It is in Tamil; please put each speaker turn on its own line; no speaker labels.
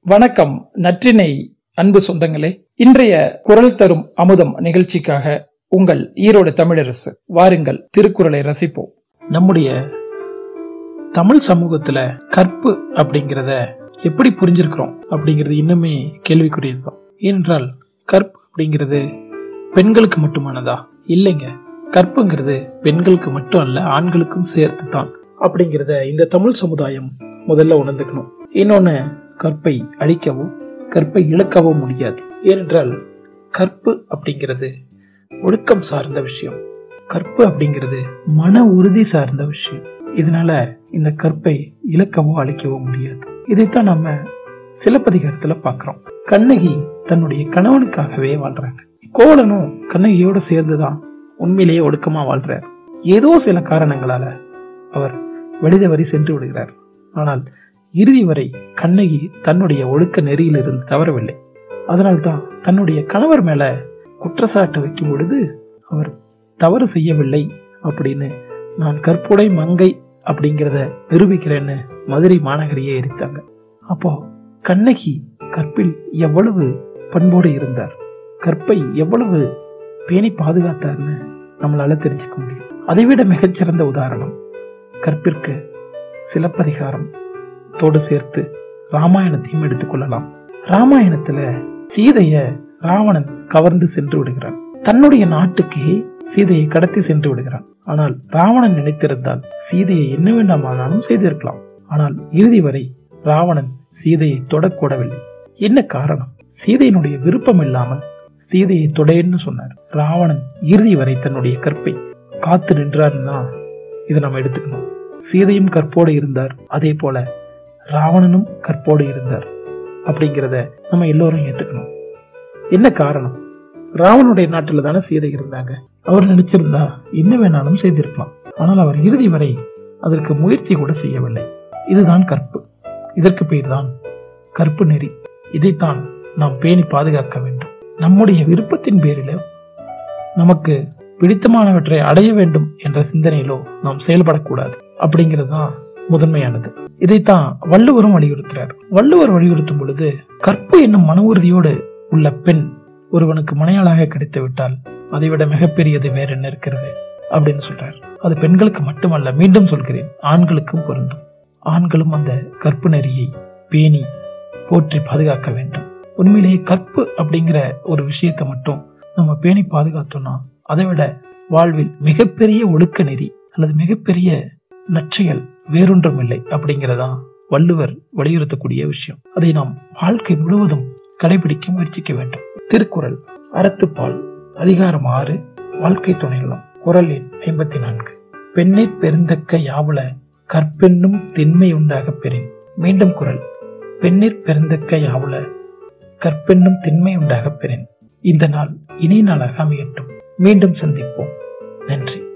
வணக்கம் நற்றினை அன்பு சொந்தங்களே. இன்றைய குரல் தரும் அமுதம் நிகழ்ச்சிக்காக உங்கள் ஈரோடு தமிழரசு வாருங்கள் திருக்குறளை ரசிப்போம். நம்முடைய தமிழ் சமூகத்துல கற்பு அப்படிங்கிறத எப்படி புரிஞ்சிருக்கிறோம் அப்படிங்கிறது இன்னுமே கேள்விக்குரியதுதான். ஏனென்றால் கற்பு அப்படிங்கிறது பெண்களுக்கு மட்டுமானதா? இல்லைங்க. கற்புங்கிறது பெண்களுக்கு மட்டும் அல்ல ஆண்களுக்கும் சேர்த்து தான் அப்படிங்கிறத இந்த தமிழ் சமுதாயம் முதல்ல உணர்ந்துக்கணும். இன்னொன்னு கற்பை அழிக்கவோ கற்பை இழக்கவோ முடியாது. ஏனென்றால் கற்பு அப்படிங்கிறது ஒழுக்கம் சார்ந்த விஷயம். கற்பு அப்படிங்கிறது மன உறுதி சார்ந்த விஷயம். இதனால இந்த கற்பை இழக்கவோ அழிக்கவோ முடியாது. இதைத்தான் நம்ம சிலப்பதிகாரத்துல பாக்குறோம் கண்ணகி தன்னுடைய கணவனுக்காகவே வாழ்றாங்க. கோவலனும் கண்ணகியோட சேர்ந்துதான் உண்மையிலேயே ஒழுக்கமா வாழ்றார். ஏதோ சில காரணங்களால அவர் வெளிதவறி சென்று விடுகிறார். ஆனால் இறுதி வரை கண்ணகி தன்னுடைய ஒழுக்க நெறியிலிருந்து தவறவில்லை. அதனால்தான் தன்னுடைய கணவர் மேல குற்றச்சாட்டு வைக்கும் பொழுது அவர் தவறு செய்யவில்லை அப்படின்னு நான் கற்புடை மங்கை அப்படிங்கிறத நிரூபிக்கிறேன்னு மதுரை மாநகரையே எரித்தாங்க. அப்போ கண்ணகி கற்பில் எவ்வளவு பண்போடு இருந்தார்? கற்பை எவ்வளவு பேணி பாதுகாத்தார்னு நம்மளால தெரிஞ்சுக்க முடியும். அதைவிட மிகச்சிறந்த உதாரணம் கற்பிற்கு சிலப்பதிகாரம் தோடு சேர்த்து ராமாயணத்தையும் எடுத்துக்கொள்ளலாம் ராமாயணத்துல சீதைய ராவணன் கவர்ந்து சென்று விடுகிறான். தன்னுடைய நாட்டுக்கு சீதையை கடத்தி சென்று விடுகிறான். ஆனால் ராவணன் நினைத்திருந்தால் சீதையை என்ன வேண்டாமானாலும் செய்திருக்கலாம். ஆனால் இறுதி வரை ராவணன் சீதையை தொடக்கூடவில்லை என்ன காரணம்? சீதையினுடைய விருப்பம் இல்லாமல் சீதையை தொடையன்னு சொன்னார். ராவணன் இறுதி வரை தன்னுடைய கற்பை காத்து நின்றார்னா இதை நம்ம எடுத்துக்கணும். சீதையும் கற்போடு இருந்தார். அதே போல ராவணனும் கற்போடு இருந்தார். அப்படிங்கிறத நம்ம எல்லோரும் ஏத்துக்கணும். என்ன காரணம்? ராவனுடைய நாட்டில் தானே சீதை இருந்தாங்க. அவர் நினைச்சிருந்தா என்ன வேணாலும் செய்திருக்கலாம். ஆனால் அவர் இறுதி வரை அதற்கு முயற்சி கூட செய்யவில்லை. இதுதான் கற்பு. இதற்கு பெயர் தான் கற்பு நெறி. இதைத்தான் நாம் பேணி பாதுகாக்க வேண்டும். நம்முடைய விருப்பத்தின் பேரிலோ நமக்கு பிடித்தமானவற்றை அடைய வேண்டும் என்ற சிந்தனையிலோ நாம் செயல்படக்கூடாது. அப்படிங்கிறது தான் முதன்மையானது. இதைத்தான் வள்ளுவரும் வலியுறுத்துறார். வள்ளுவர் வலியுறுத்தும் பொழுது கற்பு என்னும் மன உறுதியோடு உள்ள பெண் ஒருவனுக்கு மனையாளாக கிடைத்து விட்டால் அதைவிட மிகப்பெரியது வேற என்ன இருக்கிறது? அப்படின்னு சொல்றார். அது பெண்களுக்கு மட்டுமல்ல மீண்டும் சொல்கிறேன் ஆண்களுக்கும் பொருந்தும். ஆண்களும் அந்த கற்பு நெறியை பேணி போற்றி பாதுகாக்க வேண்டும். உண்மையிலேயே கற்பு அப்படிங்கிற ஒரு விஷயத்தை மட்டும் நம்ம பேணி பாதுகாத்தோம்னா அதை விட வாழ்வில் மிகப்பெரிய ஒழுக்க நெறி அல்லது மிகப்பெரிய நற்செயல் வேறொன்றும் இல்லை அப்படிங்கிறதா வள்ளுவர் வலியுறுத்தக்கூடிய விஷயம். அதை நாம் வாழ்க்கை முழுவதும் கடைபிடிக்க முயற்சிக்க வேண்டும். திருக்குறள் அறத்துப்பால் அதிகாரம் ஆறு வாழ்க்கை துணைநலம் குரல் எண் ஐம்பத்தி நான்கு பெண்ணை பெருந்தக்க யாவுல கற்பெண்ணும் திண்மை உண்டாக பெறின். மீண்டும் குரல் பெண்ணிற் பெருந்தக்க யாவுல கற்பெண்ணும் திண்மை உண்டாக பெறின். இந்த நாள் இனி நாளாக அமையட்டும். மீண்டும் சந்திப்போம். நன்றி.